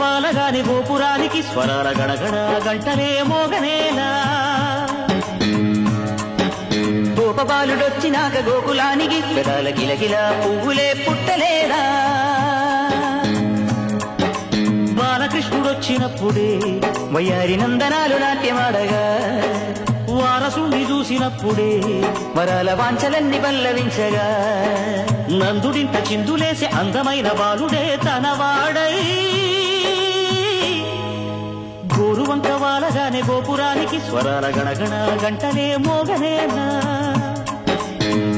వాలగాని గోపురానికి స్వరాల గడగడ గంటలే మోగనేలా. గోపబాలుడొచ్చినాక గోకులానికి పెదాల గిలగిల పువ్వులే పుట్టలేదా. బాలకృష్ణుడొచ్చినప్పుడే వయ్యారి నందనాలు నాట్యమాడగా. వారసుని చూసినప్పుడే వరాల వాంఛలన్నీ పల్లవించగా. నందుడింత చిందులేసి అందమైన బాలుడే తనవాడై. వాలగానే గోపురానికి స్వరాల గణగణ గంటలే మోగనేనా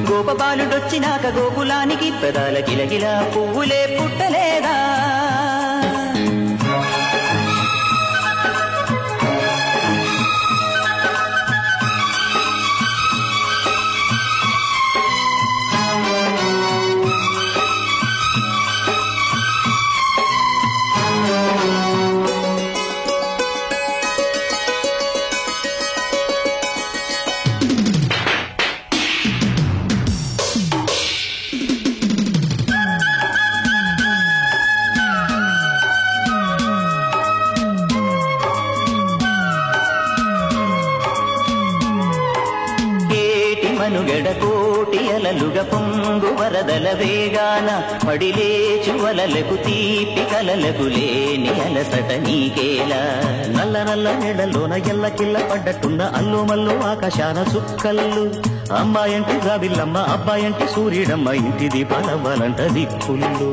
గోపబాలుడొచ్చినాక గోకులానికి పెదాల గిలగిల పువ్వులే పుట్టలేదా? మనుగడ కోటి అలలుగ పొంగు వరదల వేగాన పడిలేచు వలలకు తీపి కలలకు లేని అలసట నీకేలా. నల్ల నల్ల నెడలోన ఎల్ల కిల్ల పడ్డట్టున్న అల్లు మల్లు ఆకాశాన సుక్కల్లు. అమ్మాయంటి రావిల్లమ్మ అబ్బాయంటి సూర్యుడమ్మ ఇంటి దీపాలవ్వాలంట దిక్కుళ్ళు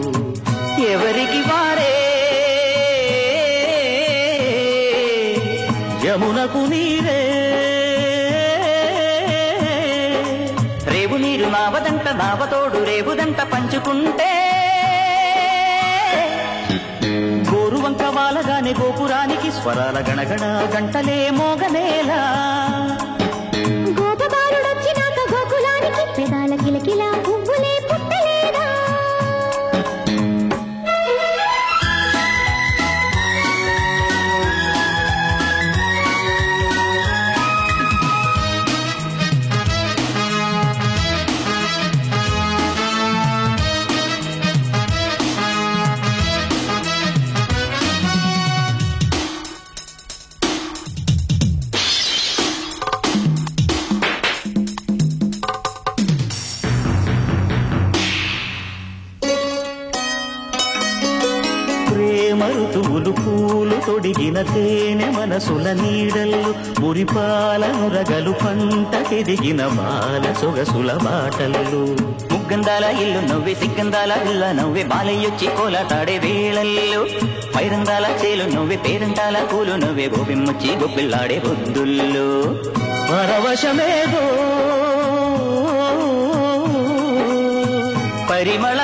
ఎవరికి వారే? యమునకు నీరే. నీరు నావదంట నావతోడు రేవుదంట పంచుకుంటే. గోరువంక వాలగానే గోపురానికి స్వరాల గణగణ గంటలే మోగనేలా. ఋతువులు పూలు తొడిగిన తేనె మనసుల నీడల్లు మురిపాలను రగలు తిరిగిన బాల సొగసుల బాటలు ముగ్గందాల ఇల్లు నవ్వే సిగ్గందాల ఇల్ల నవ్వే బాలయ్యొచ్చి కోలాటాడే వేళల్లో. పైరందాల చేలు నవ్వే పేరంటాల పూలు నవ్వే గోపిమ్మొచ్చి గొప్పిల్లాడే బొద్దుల్లో పరవశమేదో పరిమళ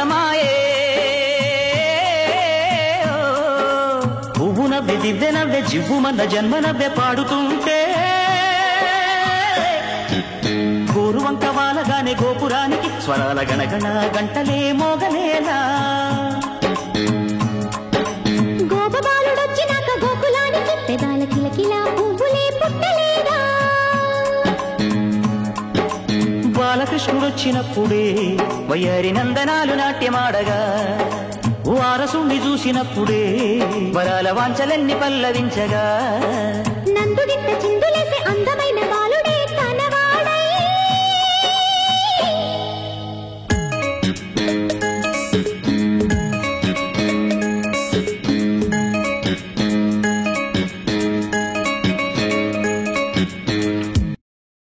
పువ్వు నవ్వె దివ్య నవ్వె జివ్వు మన జన్మ నవ్వె పాడుతుంటే. గోరువంక వాలగానే గోపురానికి స్వరాల గణగణ గంటలే మోగలేలా. గోపబాలుడొచ్చినాక గోకులానికి పెదాల కిలకిల పువ్వులే పుట్టలేదా? బాలకృష్ణుడొచ్చినప్పుడే వయ్యారి నందనాలు నాట్యమాడగా. వారసుణ్ణి చూసినప్పుడే వరాల వాంచలన్నీ పల్లవించగా. నందుడిత్త